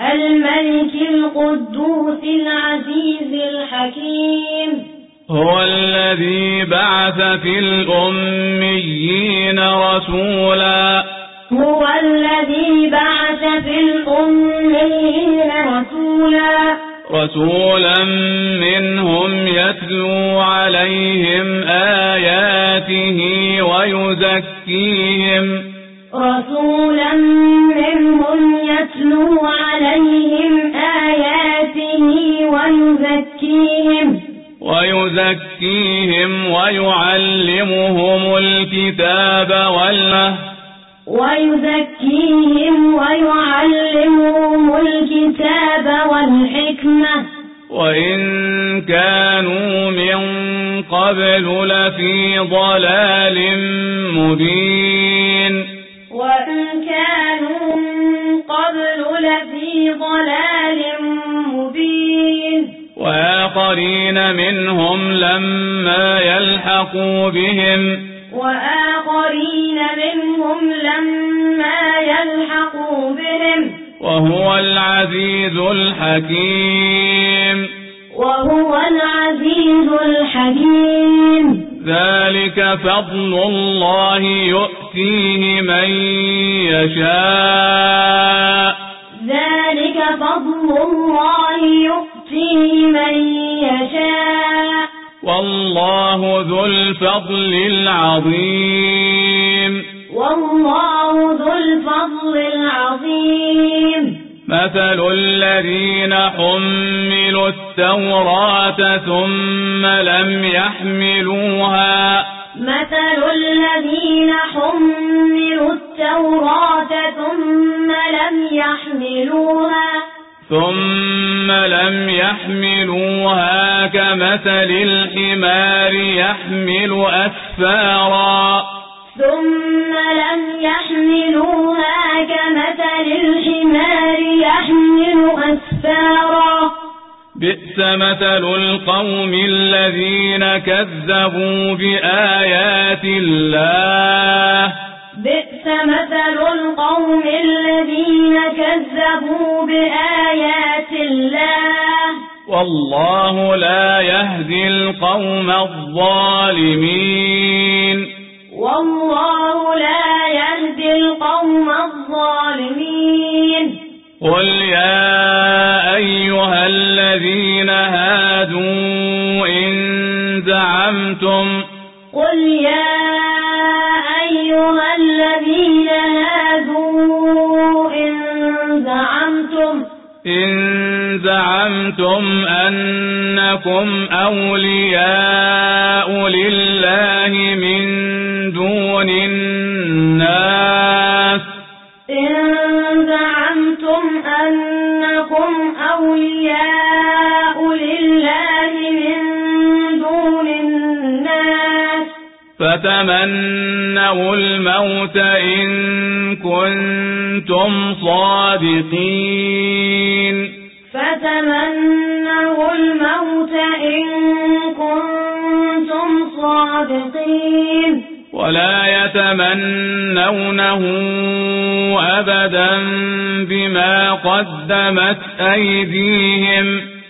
الملك القدوس العزيز الحكيم. هو الذي بعث في الأميين رسولا. هو الذي بعث في الأميين رسولا. رسولا منهم يتلو عليهم آياته ويزكيهم. رسولا منهم يتلو عليهم ويزكيهم ويعلمهم الكتاب والمه ويزكيهم ويعلمهم الكتاب والحكمة. وإن كانوا من قبل لفي ضلال مبين. وإن كانوا من قبل لفي ضلال مبين وآخرين منهم لما يلحقوا بهم. وآخرين منهم لما يلحقوا بهم. وهو العزيز الحكيم. وهو العزيز الحكيم. ذلك فضل الله يؤتيه من يشاء. ذلك فضل الله يؤتيه من يشاء والله ذو الفضل العظيم والله ذو الفضل العظيم مثل الذين حملوا التوراة ثم لم يحملوها مثل الذين حملوا التوراة ثم لم يحملوها ثم لم يحملوها كمثل الحمار يحمل أسفارا. ثم لم يحملوها كمثل الحمار يحمل أسفارا. بئس مثل القوم الذين كذبوا بآيات الله. بئس مثل القوم الذين كذبوا بآيات الله. والله لا يهدي القوم الظالمين. والله لا يهدي القوم الظالمين. قل يا أيها الذين هادوا إن زعمتم قل يا زعمتم إن زعمتم أنكم أولياء لله من دون الناس. إن زعمتم أنكم أولياء فتمنوا الموت إن كنتم صادقين فتمنوا الموت إن كنتم صادقين ولا يتمنونه أبدا بما قدمت أيديهم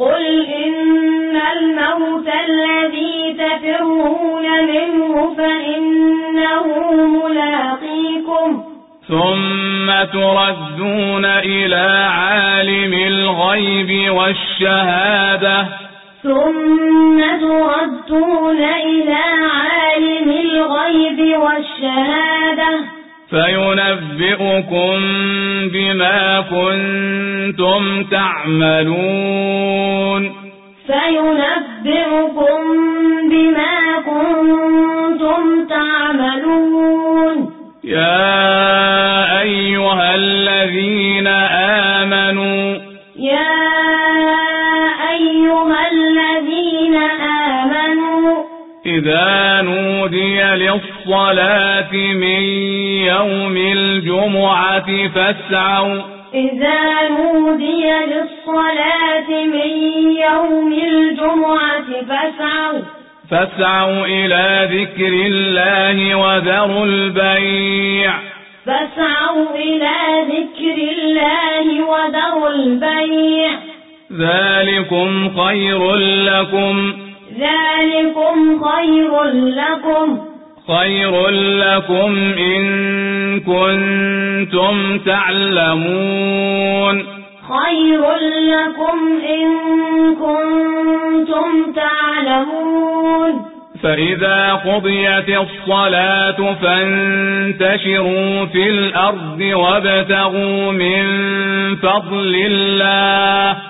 قل إن الموت الذي تفرون منه فإنه ملاقيكم ثم تردون إلى عالم الغيب والشهادة ثم تردون إلى عالم الغيب والشهادة فينبئكم بما كنتم تعملون فينبئكم بما كنتم تعملون يا أيها الذين آمنوا يا أيها الذين آمنوا إذا نودي للصلاة من يوم الجمعة فاسعوا. إذا نودي للصلاة من يوم الجمعة فاسعوا. فاسعوا إلى ذكر الله وذروا البيع. فاسعوا إلى ذكر الله وذروا البيع. ذلكم خير لكم. ذلكم خير لكم. خير لكم إن كنتم تعلمون. خير لكم إن كنتم تعلمون. فإذا قضيت الصلاة فانتشروا في الأرض وابتغوا من فضل الله.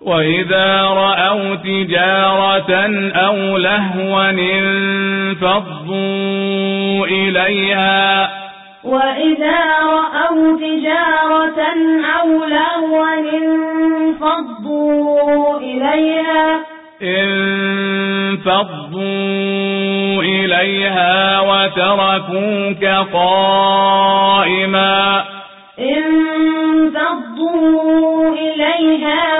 وإذا رأوا تجارة أو لهوا انفضوا إليها وإذا رأوا تجارة أو لهوا انفضوا إليها انفضوا إليها وتركوك قائما انفضوا إليها